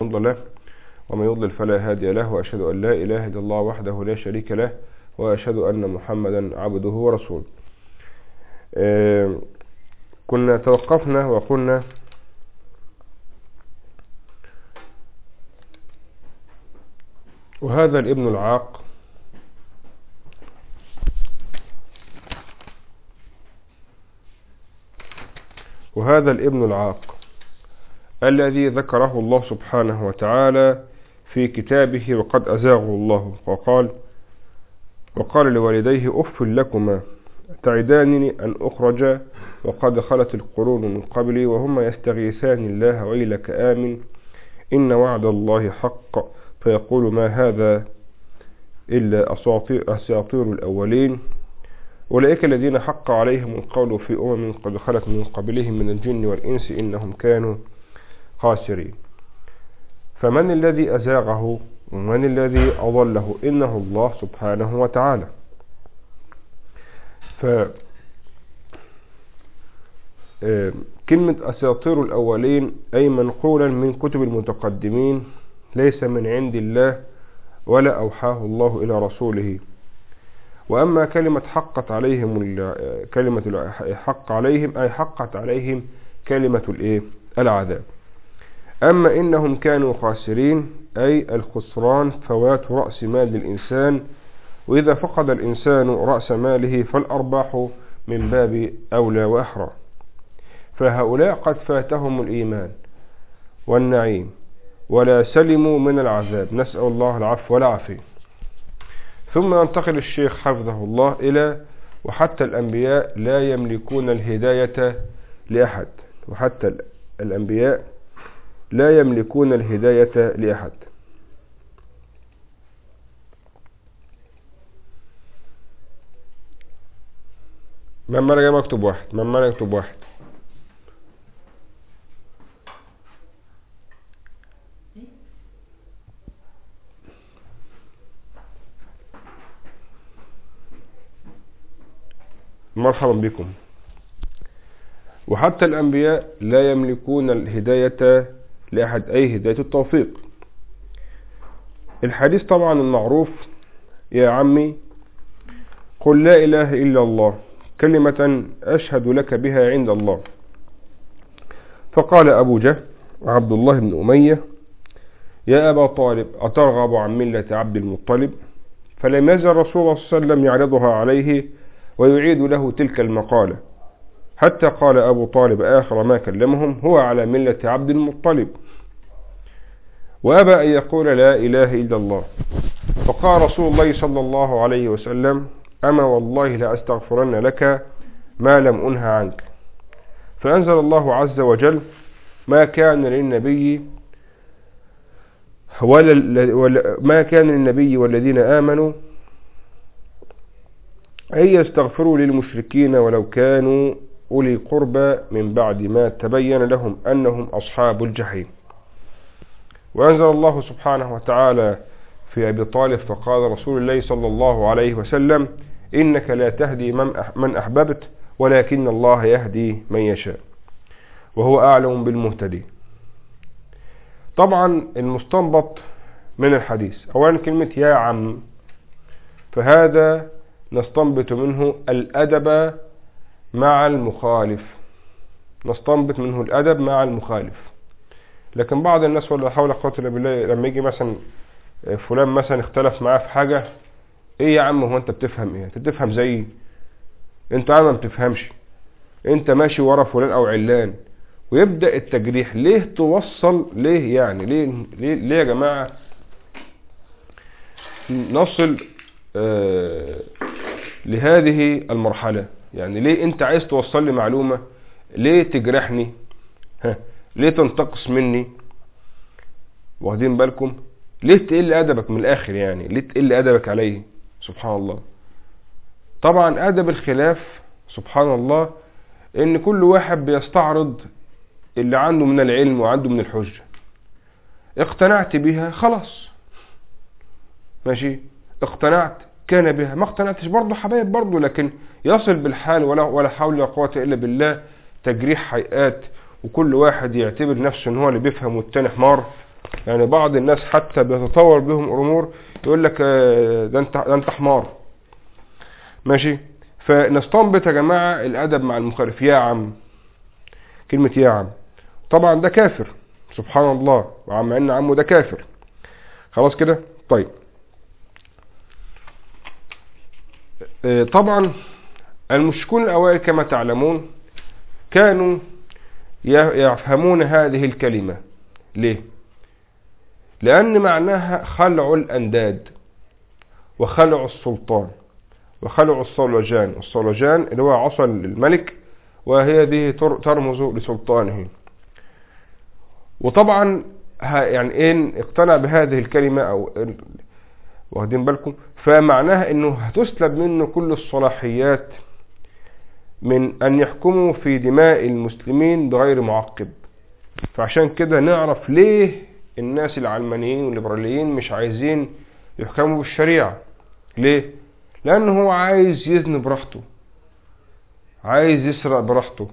له ومن يضلل فلا هادي له وأشهد أن لا إله إلا الله وحده لا شريك له وأشهد أن محمدا عبده ورسوله. آه كنا توقفنا وقلنا وهذا الابن العاق وهذا الابن العاق الذي ذكره الله سبحانه وتعالى في كتابه وقد أزاغه الله. وقال وقال لوالديه أف لكما تعدانني أن أخرج وقد خلت القرون من قبلي وهما يستغيثان الله ويلك آمن إن وعد الله حق. فيقول ما هذا إلا أساطير, الأولين. أولئك الذين حق عليهم القول في أمم قد خلت من قبلهم من الجن والإنس إنهم كانوا خاسرين. فمن الذي أزاغه ومن الذي أضله؟ إنه الله سبحانه وتعالى. ف كلمة أساطير الأولين أي منقولا من كتب المتقدمين ليس من عند الله ولا أوحاه الله إلى رسوله. وأما كلمة حقت عليهم كلمة حق عليهم أي حقت عليهم كلمة الإيه؟ العذاب. أما إنهم كانوا خاسرين أي الخسران فوات رأس مال الإنسان وإذا فقد الإنسان رأس ماله فالأرباح من باب أولى وأحرى. فهؤلاء قد فاتهم الإيمان والنعيم ولا سلموا من العذاب. نسأل الله العفو والعافية. ثم ينتقل الشيخ حفظه الله إلى وحتى الأنبياء لا يملكون الهداية لأحد وحتى الأنبياء لا يملكون الهداية لأحد. من مرة مكتوب واحد من مرة يكتب واحد. مرحبا بكم. وحتى الأنبياء لا يملكون الهداية لأحد أي هداية التوفيق. الحديث طبعا المعروف يا عمي قل لا إله إلا الله كلمة أشهد لك بها عند الله. فقال أبو جهل وعبد الله بن أمية يا أبا طالب أترغب عن ملة عبد المطلب؟ فلم يزل رسول الله صلى الله عليه وسلم يعرضها عليه ويعيد له تلك المقالة. حتى قال أبو طالب آخر ما كلمهم هو على ملة عبد المطلب. وأبى أن يقول لا إله إلا الله. فقال رسول الله صلى الله عليه وسلم أما والله لأستغفرن لك ما لم أنهى عنك. فأنزل الله عز وجل ما كان للنبي ولا ما كان للنبي والذين آمنوا أن يستغفروا للمشركين ولو كانوا أولي قربى من بعد ما تبين لهم أنهم أصحاب الجحيم. وأنزل الله سبحانه وتعالى في أبي طالب فقال رسول الله صلى الله عليه وسلم إنك لا تهدي من أحببت ولكن الله يهدي من يشاء. وهو أعلم بالمهتدي طبعا المستنبط من الحديث. أولا كلمة يا عم فهذا نستنبط منه الأدب مع المخالف. نستنبط منه الأدب مع المخالف. لكن بعض الناس ولا حول قوة إلا بالله لما يجي مثلا فلان مثلا اختلف معاه في حاجة إيه يا عم هو أنت بتفهم إيه؟ أنت بتفهم زيي أنت عم ما بتفهمش. أنت ماشي ورا فلان أو علان. ويبدأ التجريح. ليه توصل؟ ليه يعني؟ ليه ليه, ليه يا جماعة؟ نصل آه لهذه المرحلة. يعني ليه انت عايز توصل لي معلومة؟ ليه تجرحني؟ ها؟ ليه تنتقص مني؟ واخدين بالكم؟ ليه تقل أدبك من الآخر يعني؟ ليه تقل أدبك عليه سبحان الله. طبعا أدب الخلاف سبحان الله إن كل واحد بيستعرض اللي عنده من العلم وعنده من الحجة. اقتنعت بها خلاص. ماشي؟ اقتنعت. كان بها. ما اقتنعتش برضه حبايب برضه لكن يصل بالحال ولا ولا حول ولا قوة إلا بالله. تجريح هيئات وكل واحد يعتبر نفسه إن هو اللي بيفهم والتاني حمار. يعني بعض الناس حتى بيتطور بهم الأمور يقول لك آه، ده أنت ده أنت حمار. ماشي؟ فنستنبط يا جماعة الأدب مع المخالف. يا عم. كلمة يا عم. طبعا ده كافر. سبحان الله. وعم ان عمه ده كافر. خلاص كده؟ طيب آه، طبعا المشركون الأوائل كما تعلمون كانوا يفهمون هذه الكلمة. ليه؟ لأن معناها خلع الأنداد وخلع السلطان وخلع الصولجان الصولجان اللي هو عصا الملك وهي تر- ترمز لسلطانه. وطبعا يعني إن اقتنع بهذه الكلمة إن- واخدين بالكم؟ فمعناها إنه هتسلب منه كل الصلاحيات من أن يحكموا في دماء المسلمين بغير معقب. فعشان كده نعرف ليه الناس العلمانيين والليبراليين مش عايزين يحكموا بالشريعة. ليه؟ لأنه هو عايز يزن براحته عايز يسرق براحته.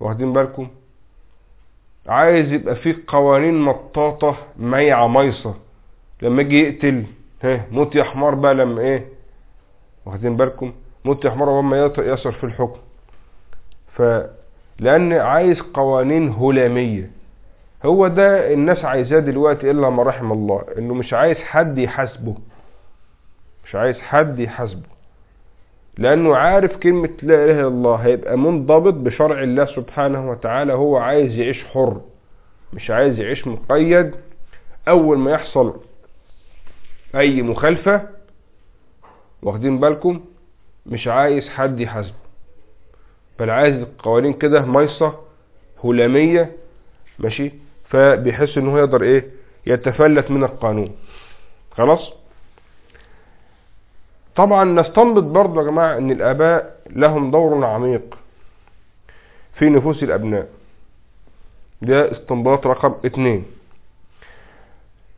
واخدين بالكم؟ عايز يبقى فيه قوانين مطاطة ميعة ميصة. لما يجي يقتل ها موت يا حمار بقى لما إيه؟ واخدين بالكم؟ موت يا حمار وما يصر في الحكم. ف لأن عايز قوانين هلامية. هو ده الناس عايزاه دلوقتي إلا ما رحم الله إنه مش عايز حد يحاسبه. مش عايز حد يحاسبه. لأنه عارف كلمة لا إله إلا الله هيبقى منضبط بشرع الله سبحانه وتعالى هو عايز يعيش حر. مش عايز يعيش مقيد. أول ما يحصل أي مخالفة واخدين بالكم مش عايز حد يحاسبه. بل عايز القوانين كده ميصة هلامية ماشي؟ فبيحس إن هو يقدر إيه؟ يتفلت من القانون. خلاص؟ طبعا نستنبط برضه يا جماعة إن الآباء لهم دور عميق في نفوس الأبناء. ده استنباط رقم اتنين.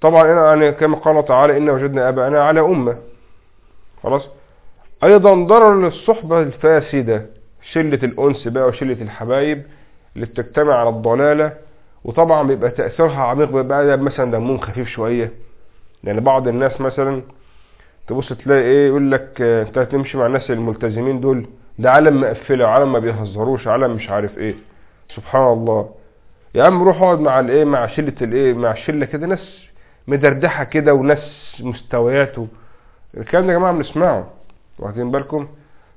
طبعا يعني كما قال تعالى إن وجدنا آباءنا على أمة. خلاص؟ أيضا ضرر للصحبة الفاسدة شلة الأنس بقى وشلة الحبايب اللي بتجتمع على الضلالة وطبعا بيبقى تأثيرها عميق بيبقى ده مثلا دمهم خفيف شوية. يعني بعض الناس مثلا تبص تلاقي إيه يقول لك أنت هتمشي مع الناس الملتزمين دول ده عالم مقفلة عالم ما بيهزروش عالم مش عارف إيه. سبحان الله. يا عم روح اقعد مع الإيه مع شلة الإيه مع شلة كده ناس مدردحة كده وناس مستويات و- الكلام ده يا جماعة بنسمعه واخدين بالكم؟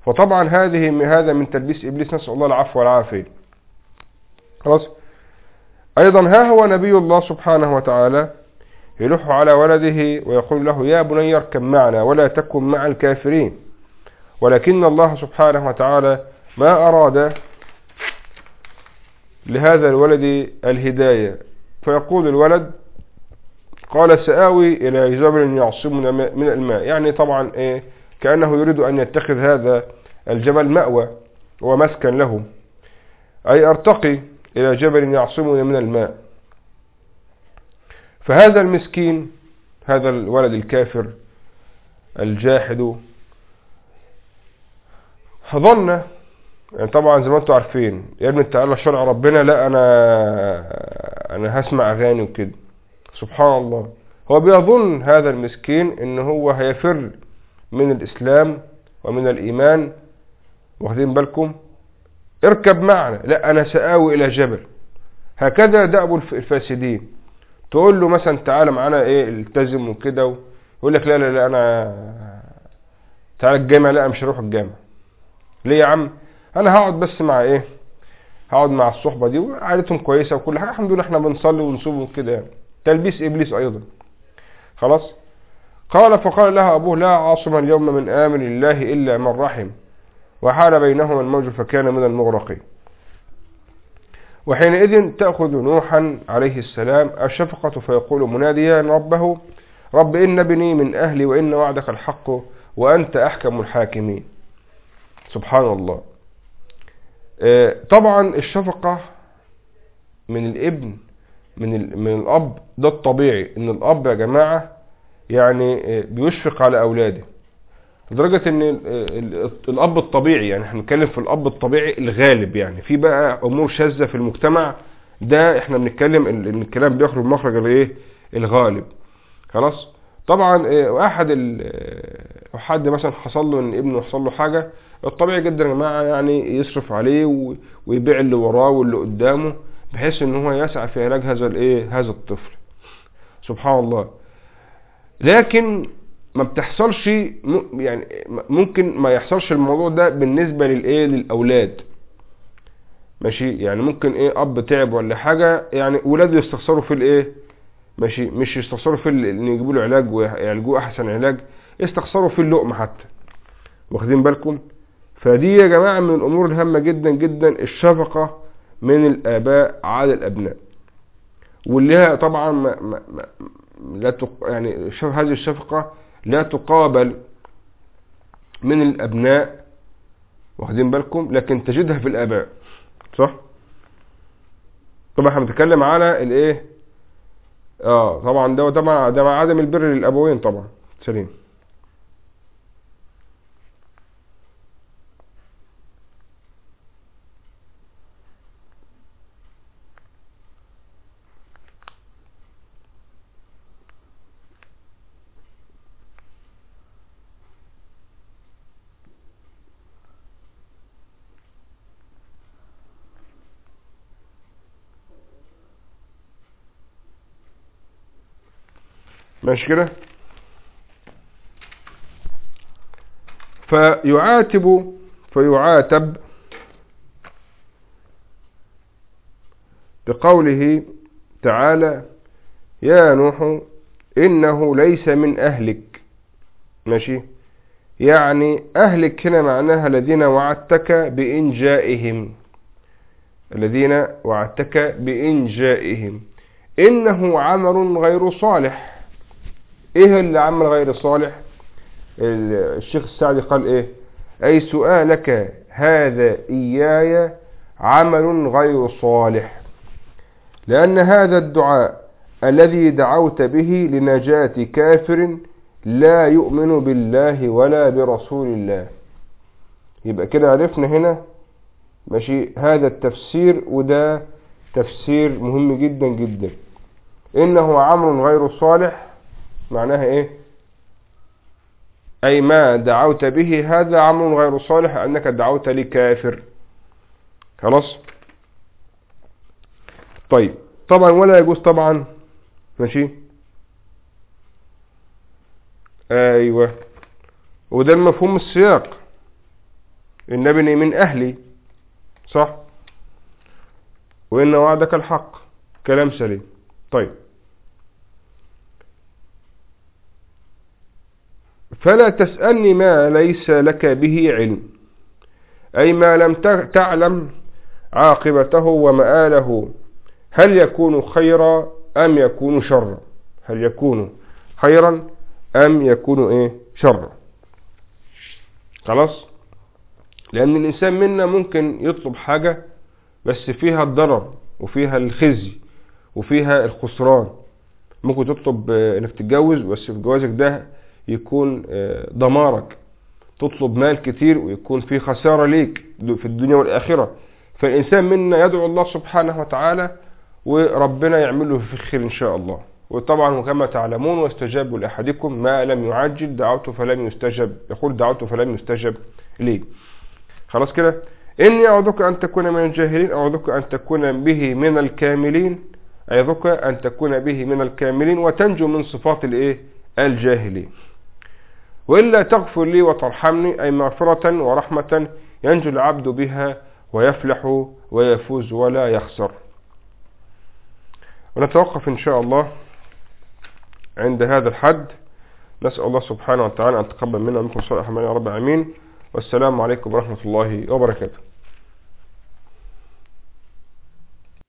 فطبعا هذه هذا من تلبيس إبليس نسأل الله العفو والعافية. خلاص؟ أيضا ها هو نبي الله سبحانه وتعالى يلح على ولده ويقول له يا بني اركب معنا ولا تكن مع الكافرين. ولكن الله سبحانه وتعالى ما أراد لهذا الولد الهداية. فيقول الولد قال سآوي إلى جبل يعصمنا من الماء يعني طبعا إيه كأنه يريد أن يتخذ هذا الجبل مأوى ومسكن له. أي أرتقي إلى جبل يعصمنا من الماء. فهذا المسكين هذا الولد الكافر الجاحد ظن يعني طبعا زي ما أنتم عارفين يا ابني تعالى شرع ربنا لا أنا أنا هسمع أغاني وكده. سبحان الله. هو بيظن هذا المسكين إن هو هيفر من الإسلام ومن الإيمان. واخدين بالكم؟ اركب معنا. لا أنا سآوي إلى جبل. هكذا دأب الفاسدين. تقول له مثلا تعالى معانا إيه التزم وكده يقول لك لا لا لا أنا تعالى الجامع لا مش هروح الجامع. ليه يا عم؟ أنا هقعد بس مع إيه؟ هقعد مع الصحبة دي وعادتهم كويسة وكل حاجة. الحمد لله إحنا بنصلي ونصوم وكده يعني. تلبيس إبليس أيضا. خلاص؟ قال فقال لها أبوه لا عاصم اليوم من أمر الله إلا من رحم. وحال بينهما الموج فكان من المغرقين. وحينئذ تأخذ نوحا عليه السلام الشفقة فيقول مناديا ربه رب إن ابني من أهلي وإن وعدك الحق وأنت أحكم الحاكمين. سبحان الله. طبعا الشفقة من الابن من من الأب ده الطبيعي إن الأب يا جماعة يعني بيشفق على أولاده. لدرجة إن الأب الطبيعي يعني إحنا بنتكلم في الأب الطبيعي الغالب يعني. في بقى أمور شاذة في المجتمع ده إحنا بنتكلم إن الكلام بيخرج مخرج الإيه؟ الغالب. خلاص؟ طبعا آه، احد حد مثلا حصل له إن ابنه حصل له حاجة الطبيعي جدا يا جماعة يعني يصرف عليه ويبيع اللي وراه واللي قدامه. بحيث إن هو يسعى في علاج هذا الإيه؟ هذا الطفل. سبحان الله. لكن ما بتحصلش يعني ممكن ما يحصلش الموضوع ده بالنسبة للإيه؟ للأولاد. ماشي؟ يعني ممكن إيه؟ أب تعب ولا حاجة يعني ولاده يستخسروا في الإيه؟ ماشي؟ مش يستخسروا في إن يجيبوا له علاج ويعالجوه أحسن علاج يستخسروا في اللقمة حتى. واخدين بالكم؟ فدي يا جماعة من الأمور الهامة جدا جدا الشفقة من الآباء على الأبناء. واللي هي طبعا ما ما لا تق... يعني هذه الشفقة لا تقابل من الأبناء واخدين بالكم لكن تجدها في الآباء صح؟ طبعا إحنا بنتكلم على الإيه؟ آه طبعا ده طبعا ده مع عدم البر للأبوين طبعا سليم. ماشي كده؟ فيعاتب فيعاتب بقوله تعالى يا نوح إنه ليس من أهلك. ماشي؟ يعني أهلك هنا معناها الذين وعدتك بإنجائهم. الذين وعدتك بإنجائهم. إنه عمل غير صالح. إيه اللي عمل غير صالح؟ الشيخ السعدي قال إيه؟ أي سؤالك هذا إياي عمل غير صالح؟ لأن هذا الدعاء الذي دعوت به لنجاة كافر لا يؤمن بالله ولا برسول الله. يبقى كده عرفنا هنا؟ ماشي هذا التفسير وده تفسير مهم جدا جدا. إنه عمل غير صالح معناها إيه؟ أي ما دعوت به هذا عمل غير صالح أنك دعوت لكافر. خلاص؟ طيب طبعا ولا يجوز طبعا. ماشي؟ أيوه. وده المفهوم السياق. النبي من أهلي صح؟ وإن وعدك الحق. كلام سليم. طيب. فلا تسألني ما ليس لك به علم. أي ما لم تعلم عاقبته ومآله هل يكون خيرا أم يكون شرا؟ هل يكون خيرا أم يكون إيه؟ شرا. خلاص؟ لأن الإنسان منا ممكن يطلب حاجة بس فيها الضرر وفيها الخزي وفيها الخسران. ممكن تطلب إنك تتجوز بس في جوازك ده يكون دمارك. تطلب مال كتير ويكون في خسارة ليك في الدنيا والآخرة. فالإنسان منا يدعو الله سبحانه وتعالى وربنا يعمله في خير إن شاء الله. وطبعا كما تعلمون واستجاب لأحدكم ما لم يعجل دعوته فلم يستجب. يقول دعوته فلم يستجب لي. خلاص كده؟ إني أعوذك أن تكون من الجاهلين أعوذك أن تكون به من الكاملين. أعوذك أن تكون به من الكاملين وتنجو من صفات الإيه؟ الجاهلين. وإلا تغفر لي وترحمني أي مغفرة ورحمة ينجو العبد بها ويفلح ويفوز ولا يخسر. ونتوقف إن شاء الله عند هذا الحد. نسأل الله سبحانه وتعالى أن تقبل منا ومنكم صالح يا رب العالمين والسلام عليكم ورحمة الله وبركاته.